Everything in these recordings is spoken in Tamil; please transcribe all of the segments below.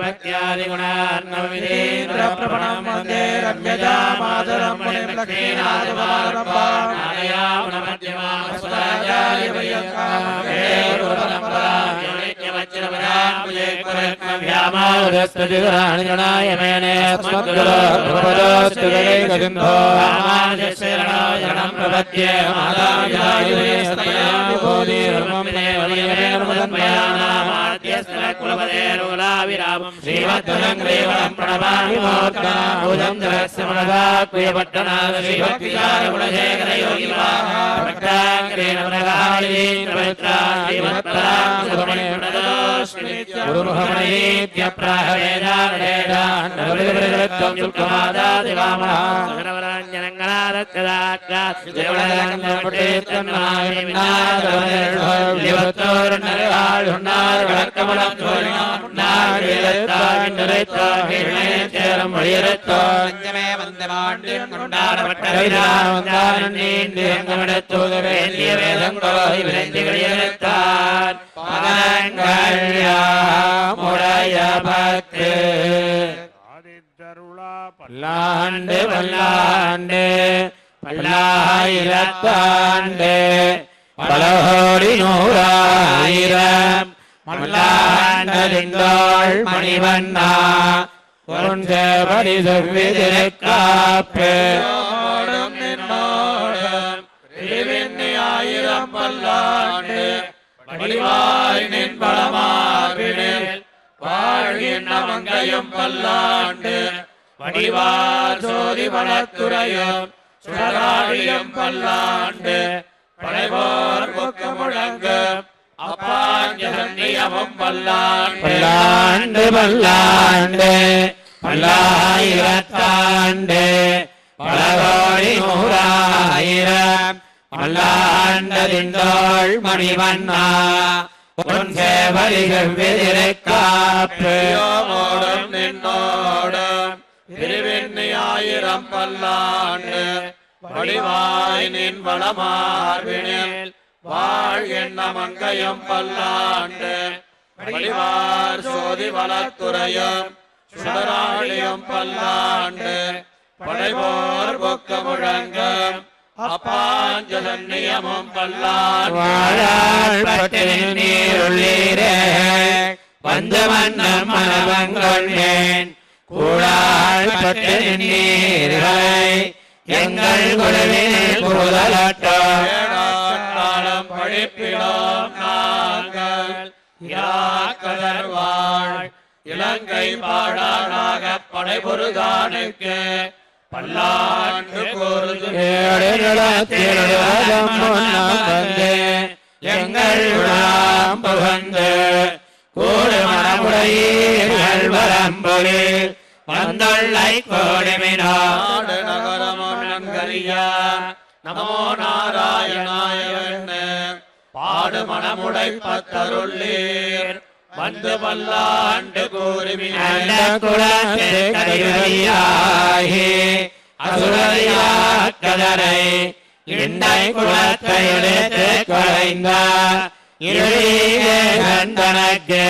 पात्रम् देवत्यादिगुणान्नविधेन्द्रप्रपणम् वन्दे रम्यजामातरम् मुनिम् लक्ष्मीनाथमारम्भाणयामुणमध्यमास्वराजार्यवयकामावरस्तुतिगुणाणि मेने अस्मद्गुरोस्तुतिगैकसिन्धो रामानुजशरणम् प्रपद्ये मातापितायुस्तयामि बोधिर्मम् देवमेर्मदन्मयानामाद्यस्तकुलपदेरुलाविरामम् श्रीमद्गुणङ्ग्रेवणम् प्रणमामि కులపదేరులావిరామం శ్రీమద్వరం గ్రీవరం ప్రణవామి பல்லாண்டு பல்லாண்டு பல்லாயிரத்தாண்டு பலகோடி நூறாயிரம் மல்லாண்டறிந்தாள் மணிவண்ணா. பொருஞ்சபடி செவ்விதிருக்காப்பு ஆயிரம் பல்லாண்டு வடிவாய் நின் பலமாவினில் வாழ்கின்ற மங்கையும் பல்லாண்டு வடிவார் சோதி வளத்துறையும் சுடராடியும் பல்லாண்டு படைவோர் கொக்க முழங்கு பல்லாண்டு பல்லாண்டு பல்லாயிரத்தாண்டு. பலகோடி நூறாயிரம். பல்லாண்டதிந்தோள் மணிவண்ணா. உன் சேவலிகள் ஓடும் நின்னோடும் திருவெண்ணி ஆயிரம் பல்லாண்டு. வடிவாய் நின் வளமார்பினில் வாழ் வாழ்கின்ற மங்கையும் பல்லாண்டு. வடிவார் சோதி வளத்துறையும் சுடராளியும் பல்லாண்டு. படைவோர் பொக்க முழங்கும் அப்பாஞ்சலன்னியமும் பல்லாண்டு. வாழாழ்பட்டு நீருள்ளீரே வந்து மன்னம் மனவங்கொண்டேன் கூழாழ்பட்டு நீர்களை எங்கள் குழுவில் கூதலாட்டம் இராக்கதர்வாள் இலங்கை பாடானாக படைபொருகானுக்கு பல்லாண்டு எங்கள் புகந்து கூடு மனமுடையீர்கள் வரம்பொழில் வந்தொல்லை கோடிமினோ நாடு நகரமும் நன்கரியா நமோ நாராயணாய பாடு மனமுடை பத்தருள்ளீர் வந்து பல்லாண்டு கூறுமினே நல்ல குலத்திற்கதியாகி அசுரதியாக்கதரை இண்டை குலத்தை எடுத்து குறைந்த இருளீரே கண்டனக்கு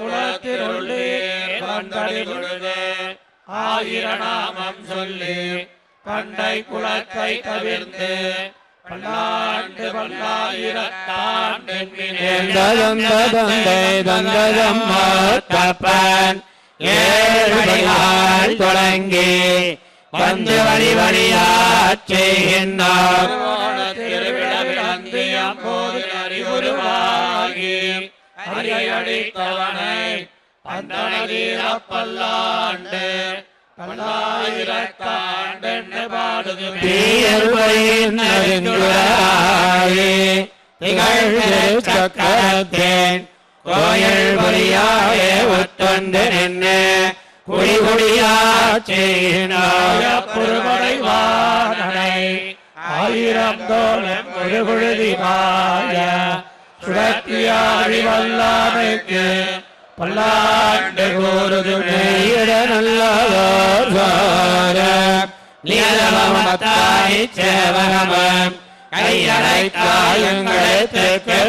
குலத்திருள்ளீர் கண்டடி பொழுது ஆயிரநாமம் சொல்லி பண்டை குலத்தை தவிர்த்து பல்லாண்டு பல்லாயிரத்தாண்டு தந்தை தந்ததம் தப்பன் ஏழு தொடங்கி வந்து வழி வழியாச் செய்கின்றார். அறிவுருவாகி அரியடித்தவனை பல்லாண்டு பல்லாயிரத்தாண்டு பாடுது தீயர்வழியாயே திகழ்ந்து சக்கரத்தேன். கோயில் வழியாயே ஒத்தொண்டு நின்று குடி குடியாச்சேனாய புறமடைவானனை ஆயிரம் தோழம் வல்லாமைக்கு பல்லாண்டு கூறுதுமே நல்லதோர் சார. நியமத்தாய் கையடைத்தாயங்களுக்கு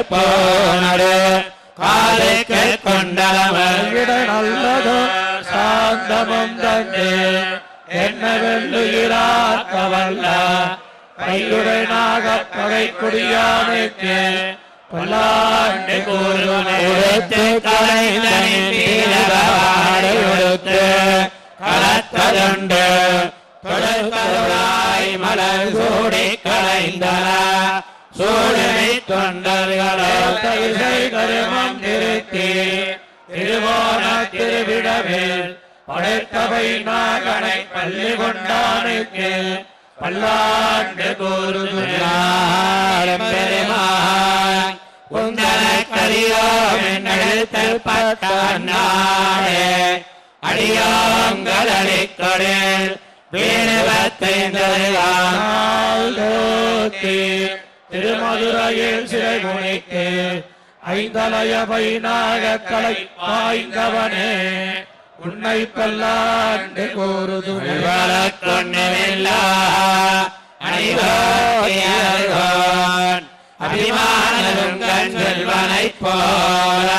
போனடு. காலுக்கு கொண்டலவன் நல்லதோ சாந்தமும் என்ன வல்ல பகை குடியாமைக்கு பல்லாண்டு கூறுவனே உடுத்து கலைந்தீரவாடை கலத்ததுண்டு. தொடர்பதாய் மலர் சூடி கலைந்தன. சூழலை தொண்டர்களோ இசை கருமம் நிறுத்தி திருவோண திருவிடவில் படைத்தவை நாகனை பள்ளி கொண்டானுக்கு பல்லாண்டு கூறுகிறார் பெருமான் குந்தன கரியோம் என்னெழுத்தல் பட்டானே அடிக்கொடில் திருமதுரையில் சிறை முனைக்கு ஐந்தலய கலை பாய்ந்தவனே. உன்னை பல்லாண்டு கூறுதுமே. கொண்டுமில்லா அணிவோன் அபிமானதும் கண் செல்வனைப் போல.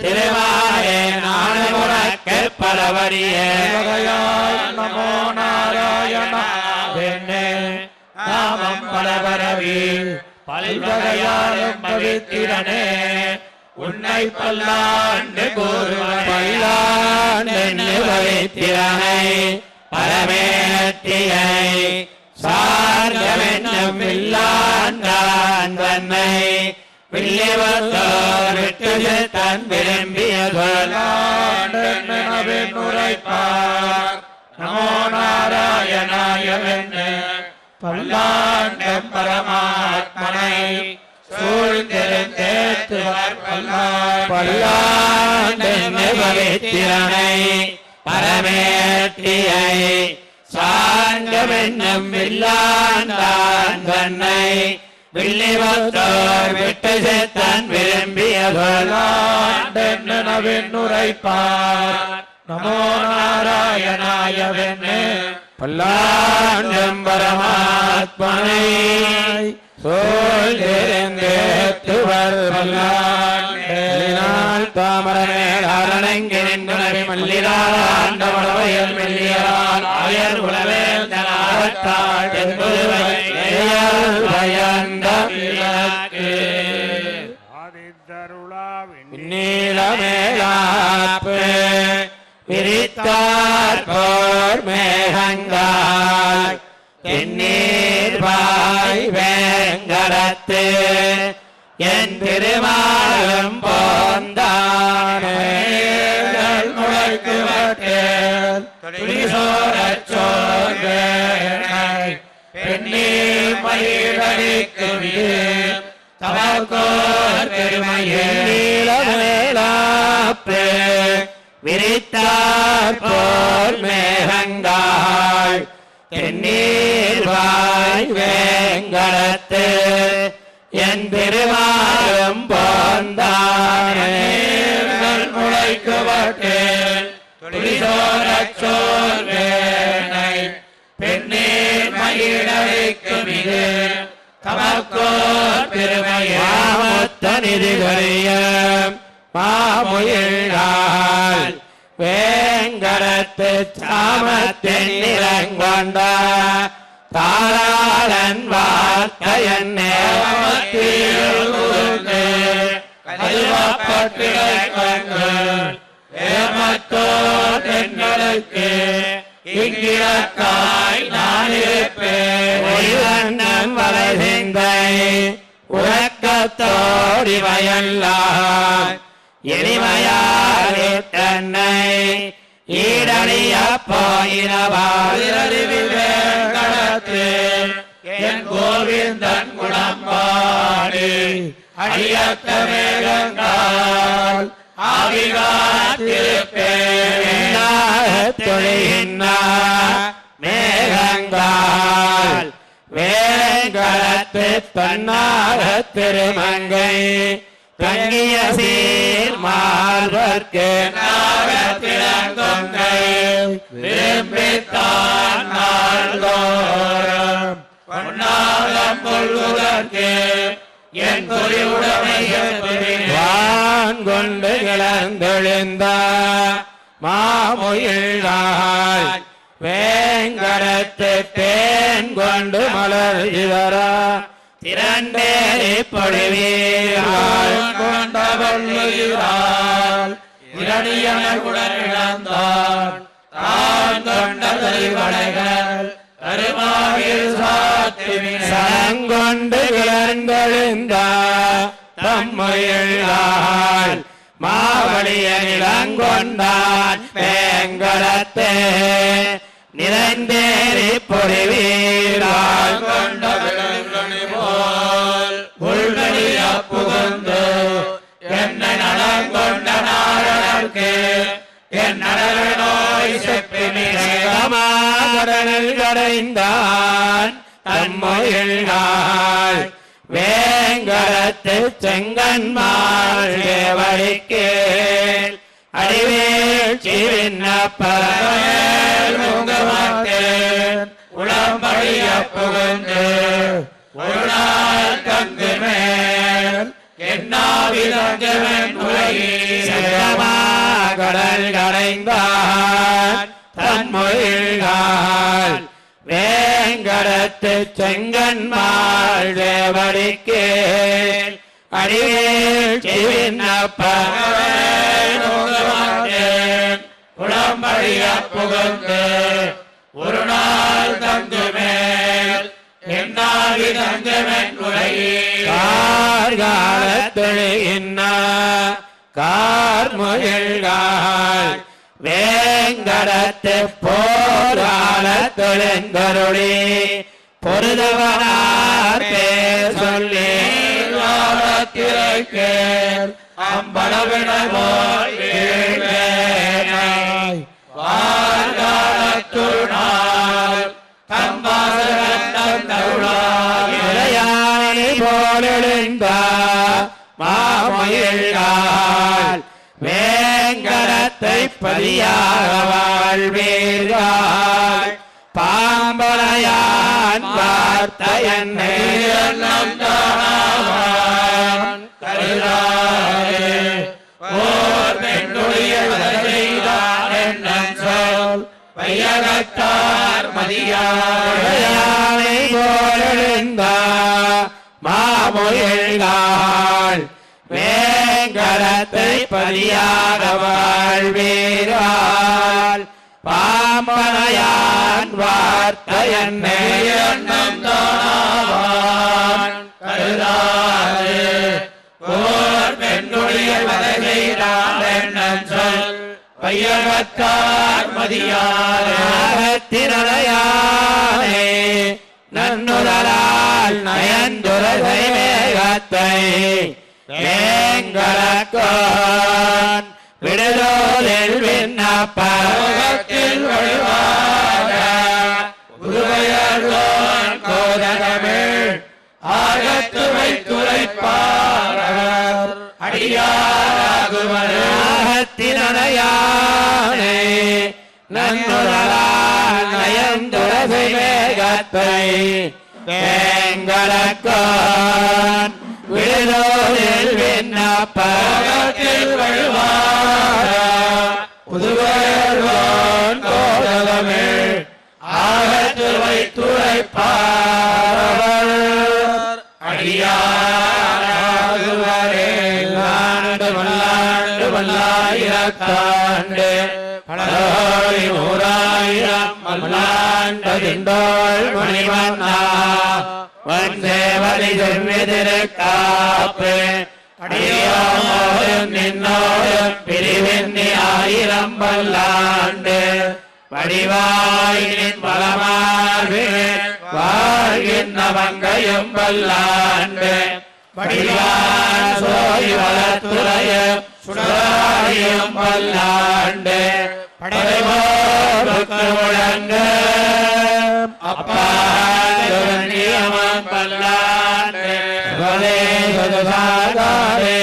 திருவாரே நானும் உனக்கு பலவரியே நமோ நாராயண. நாமம் பலபரவி. பல்வகையாலும் பவித்திரனே. உன்னை பல்லாண்டு கூறுவனை பல்லாண்டு வைத்திரனை பரமேற்றியை சார்ந்தவெண்ணம் இல்லாண்டான் தன்னை வில்லிவத்தோர் தன் விரும்பிய உரைப்பார். நமோ நாராயணாயவென்று பல்லாண்ட பரமாத்மனை சூழ்ந்திருந்தேத்து பல்லாண்டு பல்லாண்டு பவித்திரனை பரமேற்றியை சார்ந்தவென்னும் இல்லாண்டான் தன்னை வில்லிவத்தோர் விட்டு சேத்தன் விரும்பிய சொல் பல்லாண்டெனவின் நமோ நாராயணாய வெண்ணே பல்லாண்டும் பரமாத்மனை சோழ்ந்திருந்தேத்துவர் பல்லாண்டினால் தாமரமேல் அரணங்கி நின்று மல்லிராண்டவளவையல் மெல்லியால் ஆயர் உளவே நீளமேலாப்பு விரித்தார் போர் மேகங்கால் தென்னீர் வாய் வேங்கடத்து என் திருமாலும் போந்தானே முளைக்கு வட்டேன் மயிலடிக்கு வீர் தவக்கோர் பெருமையே நீளமேலாப்பு விரித்தார் போர் மேகங்கால் தென்னீர் வாய் வேங்கடத்து என் திருமாலும் போந்தானே முளைக்கு வட்டேல் சோர்வேனை பெண்ணே மயிலடிக்கு வீர் தவக்கோர் பெருமையே. மாமத்த நிதிகரிய. மாமுயிழால் வேங்கடத்து சாமத்தின் நிறங்கொண்ட தாராளன் வார்த்தையன் ஏமத்தோட்டெங்களுக்கு இங்கிலக்காய் நான் இருப்பேன் ஒளிவண்ணம் வளைசிந்தை உறக்கத்தோடி வயல்லார் எளிமையாரி தன்னை ஈடழிய போயினவார் வேங்கடத்து. என் கோவிந்தன் குணம்பாடி. அழியத்த மேகங்கால் அவிகாத்திருப்பேன் வேங்கடத்து தன்னாக திருமங்கை தங்கிய சீர் மார்பர்க்கு நாகத்திலங்கொங்கை விரும்பித்தான் நாள்தோறும் பொன்னாகம் கொள்வதற்கு என் வான் கொண்டு வேங்கடத்து தேன் கொண்டு மலர் இவரா திரண்டேறி பொழிவீர்கள் கொண்டவள்ளுகிறாள் இரணியனுடன் இழந்தான் தான் கொண்ட தெய்வனைகள் கருமாவில் சாத்துவின. சங்கொண்டு மாவழிய நிலங்கொண்டான் வேங்கடத்தே. நிறைந்தேறி பொறிவீரால் கொண்ட விலங்கணி போல் உள்வழிய புகுந்து என்னை நலம் கொண்ட நாரணர்க்கு என் நடல நோய் செப்பினே கடலில் கடைந்தான் தம்முயிலாய் வேங்கடத்து செங்கன்மாள் தேவடிக்கு அடிவேல் விண்ணப்பேல் முகமாட்டேன் உளம்படிய புகுந்து ஒரு நாள் தங்கு மேல் என்னாவிதங்கவன் கடல் கடைந்தான் தன்மொழிகால் வேங்கடத்து செங்கன்மாள் உளம்படிய புகுந்து ஒரு நாள் தங்கு மேல் என்னாவிதங்கவன் உலகீர கார்காலத்தொழுகின்ற கார்முகில்கால் வேங்கடத்து போர்கால தொழுந்தருளி பொருதவனார் பேர் சொல்லி. திரைக்கேள் அம்பளவின போல் போலெழுந்த மாமயில்கால் வேங்கடத்தை பதியாக வாழ்வீர்கள் பாம்பரையான் பார்த்த என்னை சொல் வையகத்தார் மதியார் இளையானை போலெழுந்த மாமொழிகள் வேங்கடத்தை பாம்பனையான் வார்த்த என்னை எண்ணம் தானாவான் கருதாரே ஓர் பெண்ணுடைய செய்தான் என்ன சொல் வையகத்தார் மதியார். நன்னுதலால் நயந்துரசை மேகத்தை வேங்கடக்கோன் விடுதோலில் விண்ணப்பத்தில் வழிவாக உருவையர்கோன் கோதகமிழ் ஆகத்து வைத்துரைப்பார் அடியாராகுவர் நாகத்தினையானே நன்னுதலால் நயந்துரசை மேகத்தை வேங்கடக்கோன். விடுதோலில் விண்ணப்பத்தில் வழுவார. புதுவேர்வான் கோதலமே. ஆகத்துவை ஆகத்து பல்லாயிரத்தாண்டு பலகோடி நூறாயிரம் பல்லாண்டதிண்டோள் மணிவண்ணா வந்தேவலி செவ்விதிருக்காப்பு அடியோடும் நின்னோடும் பிரிவின்னி ஆயிரம் பல்லாண்டு வடிவாயின் பலமார்பு வாழ்கின்ற மங்கையும் பல்லாண்டு வடிவான் சோய் வளத்துறைய சுடராயும் பல்லாண்டு படைவோர்க்கு முழங்க அப்பா நியமம் பல்லாண்டு பலே சதுசாகாரே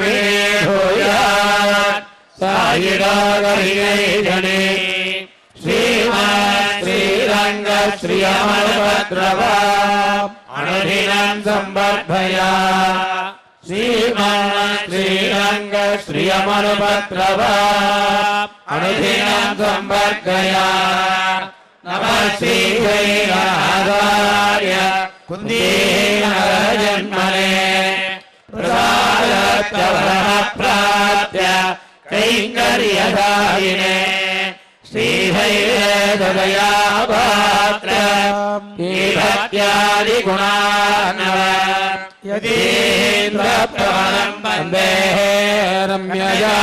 வியாழ பராக்கிரமா ராமுராரிய திவ்யாக்ஞா பக்ததா அபிவர்த்ததா ராமானுஜாய திவ்யாக்ஞா திவ்யாவே ஹோயாத் சாயிடாகரிகை ஸ்ரீமத் ஸ்ரீரங்க ஸ்ரீயமபத்ரவா அனுதினம் சம்பர்ப்பயா प्राप्य कैङ्कर्यदायिने श्रीहैरेदया पात्र भक्त्यादिगुणानव यदीन्द्रप्रवरम् वन्दे रम्यया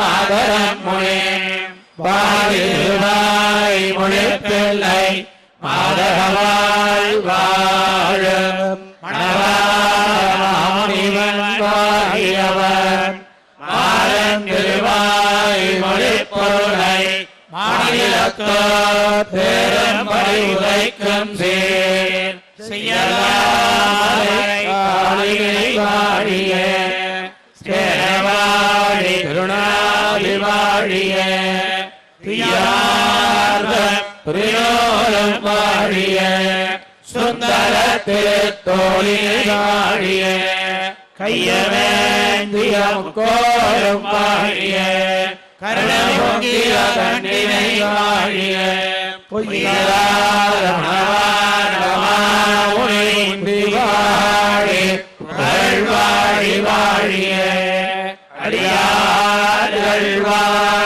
मादरम् मुने வாழிவாய் மொழிப்பிள்ளை மாதகவாய் வாழ மாநிலத்தோ பெரும்படி உதைக்கும் சீர். வாழிய வாழியே சேரவாழி திருநாளிவாழிய பிரியோரம் வாழிய சுந்தர திருத்தோழி வாழிய கையவேந்திய முக்கோரம் வாழிய வாழிய பொய்யாரி அடியார்கள் வாழ